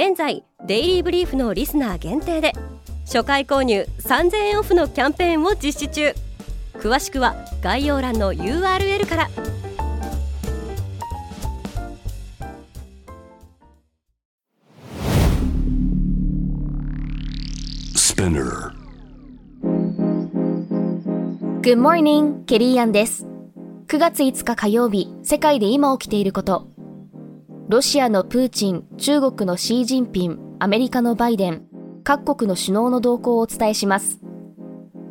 現在デイリーブリーフのリスナー限定で初回購入3000円オフのキャンペーンを実施中。詳しくは概要欄の URL からス p ナー Good morning, ケリーアンです。9月5日火曜日世界で今起きていることロシアのプーチン中国のシー・ジンピンアメリカのバイデン各国の首脳の動向をお伝えします。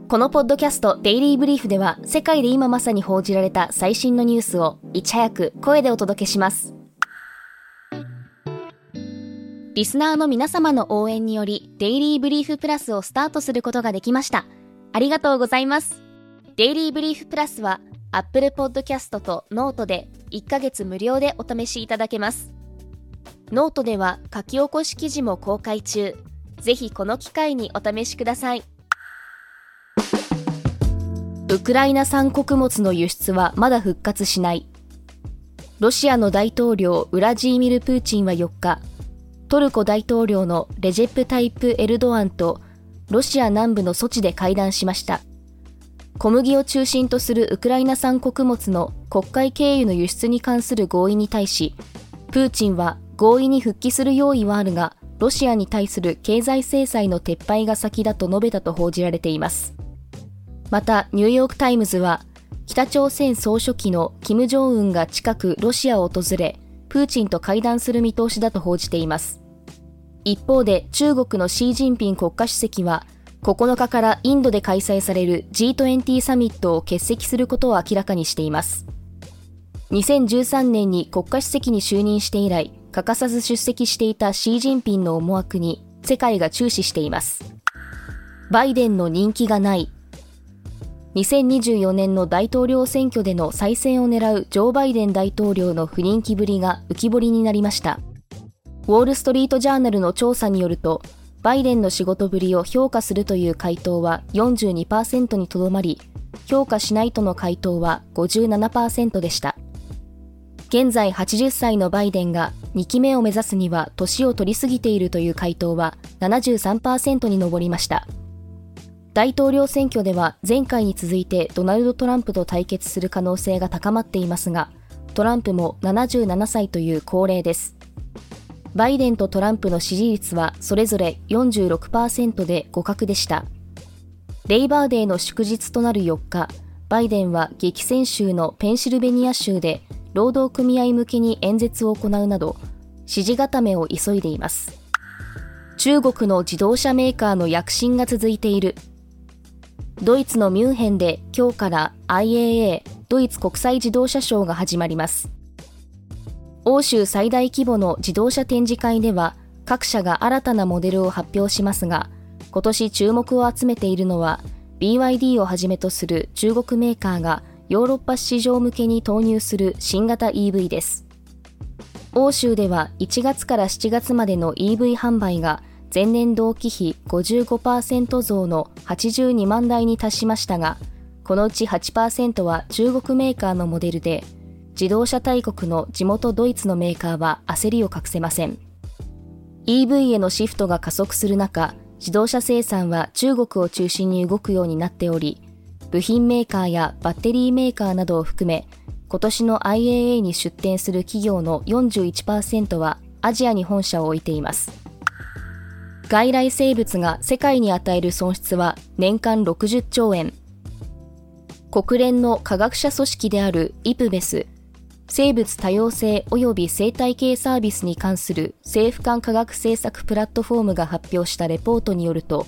このポッドキャストデイリーブリーフでは世界で今まさに報じられた最新のニュースをいち早く声でお届けします。リスナーの皆様の応援によりデイリーブリーフプラスをスタートすることができました。ありがとうございます。デイリーブリーフプラスは Apple Podcast とノートで1ヶ月無料でお試しいただけます。ノートでは書き起こし記事も公開中。ぜひこの機会にお試しください。ウクライナ産穀物の輸出はまだ復活しない。ロシアの大統領ウラジーミル・プーチンは4日トルコ大統領のレジェプ・タイプ・エルドアンとロシア南部のソチで会談しました。小麦を中心とするウクライナ産穀物の国会経由の輸出に関する合意に対しプーチンは合意に復帰する用意はあるがロシアに対する経済制裁の撤廃が先だと述べたと報じられています。またニューヨーク・タイムズは北朝鮮総書記の金正恩が近くロシアを訪れプーチンと会談する見通しだと報じています。一方で中国のシー・ジンピン国家主席は9日からインドで開催される G20 サミットを欠席することを明らかにしています。2013年に国家主席に就任して以来欠かさず出席していたシー・ジンピンの思惑に世界が注視しています。バイデンの人気がない。2024年の大統領選挙での再選を狙うジョー・バイデン大統領の不人気ぶりが浮き彫りになりました。ウォール・ストリート・ジャーナルの調査によるとバイデンの仕事ぶりを評価するという回答は42%にとどまり評価しないとの回答は57%でした。現在80歳のバイデンが2期目を目指すには年を取りすぎているという回答は73%に上りました。大統領選挙では前回に続いてドナルド・トランプと対決する可能性が高まっていますがトランプも77歳という高齢です。バイデンとトランプの支持率はそれぞれ46%で互角でした。レイバーデーの祝日となる4日バイデンは激戦州のペンシルベニア州で労働組合向けに演説を行うなど支持固めを急いでいます。中国の自動車メーカーの躍進が続いている。ドイツのミュンヘンで今日から IAA ドイツ国際自動車ショーが始まります。欧州最大規模の自動車展示会では各社が新たなモデルを発表しますが今年注目を集めているのは BYD をはじめとする中国メーカーがヨーロッパ市場向けに投入する新型 EV です。欧州では1月から7月までの EV 販売が前年同期比55%増の82万台に達しましたが、このうち8%は中国メーカーのモデルで、自動車大国の地元ドイツのメーカーは焦りを隠せません。EV へのシフトが加速する中、自動車生産は中国を中心に動くようになっており、部品メーカーやバッテリーメーカーなどを含め今年の IAA に出展する企業の41%はアジアに本社を置いています外来生物が世界に与える損失は年間60兆円国連の科学者組織であるイプベス生物多様性及び生態系サービスに関する政府間科学政策プラットフォームが発表したレポートによると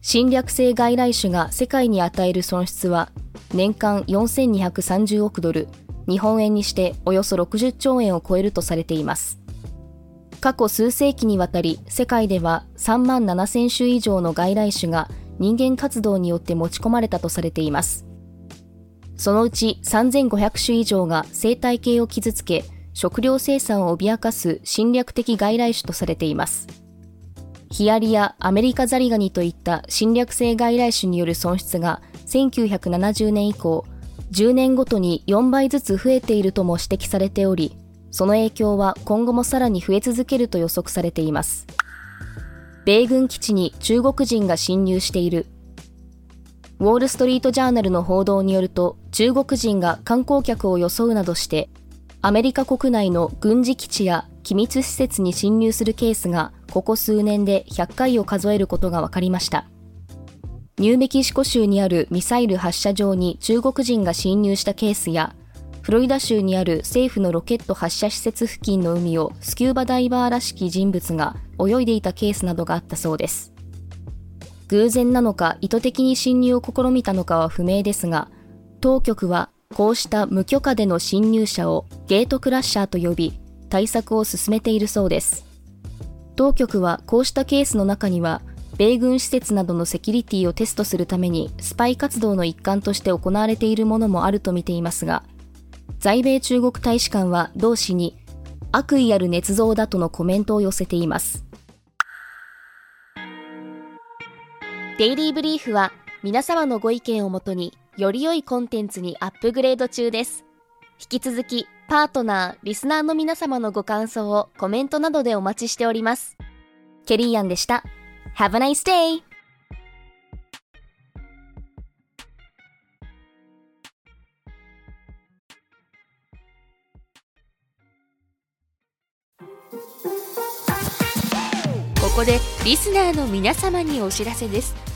侵略性外来種が世界に与える損失は年間4230億ドル日本円にしておよそ60兆円を超えるとされています。過去数世紀にわたり世界では3万7000種以上の外来種が人間活動によって持ち込まれたとされています。そのうち3500種以上が生態系を傷つけ食料生産を脅かす侵略的外来種とされています。ヒアリやアメリカザリガニといった侵略性外来種による損失が1970年以降10年ごとに4倍ずつ増えているとも指摘されておりその影響は今後もさらに増え続けると予測されています。米軍基地に中国人が侵入しているウォール・ストリート・ジャーナルの報道によると中国人が観光客を装うなどしてアメリカ国内の軍事基地や機密施設に侵入するケースがここ数年で100回を数えることが分かりました。ニューメキシコ州にあるミサイル発射場に中国人が侵入したケースやフロリダ州にある政府のロケット発射施設付近の海をスキューバダイバーらしき人物が泳いでいたケースなどがあったそうです。偶然なのか意図的に侵入を試みたのかは不明ですが当局はこうした無許可での侵入者をゲートクラッシャーと呼び対策を進めているそうです。当局はこうしたケースの中には米軍施設などのセキュリティをテストするためにスパイ活動の一環として行われているものもあるとみていますが在米中国大使館は同氏に悪意ある捏造だとのコメントを寄せています。デイリーブリーフは皆様のご意見をもとにより良いコンテンツにアップグレード中です引き続きパートナー、リスナーの皆様のご感想をコメントなどでお待ちしております。ケリーアンでした。Have a nice day! ここでリスナーの皆様にお知らせです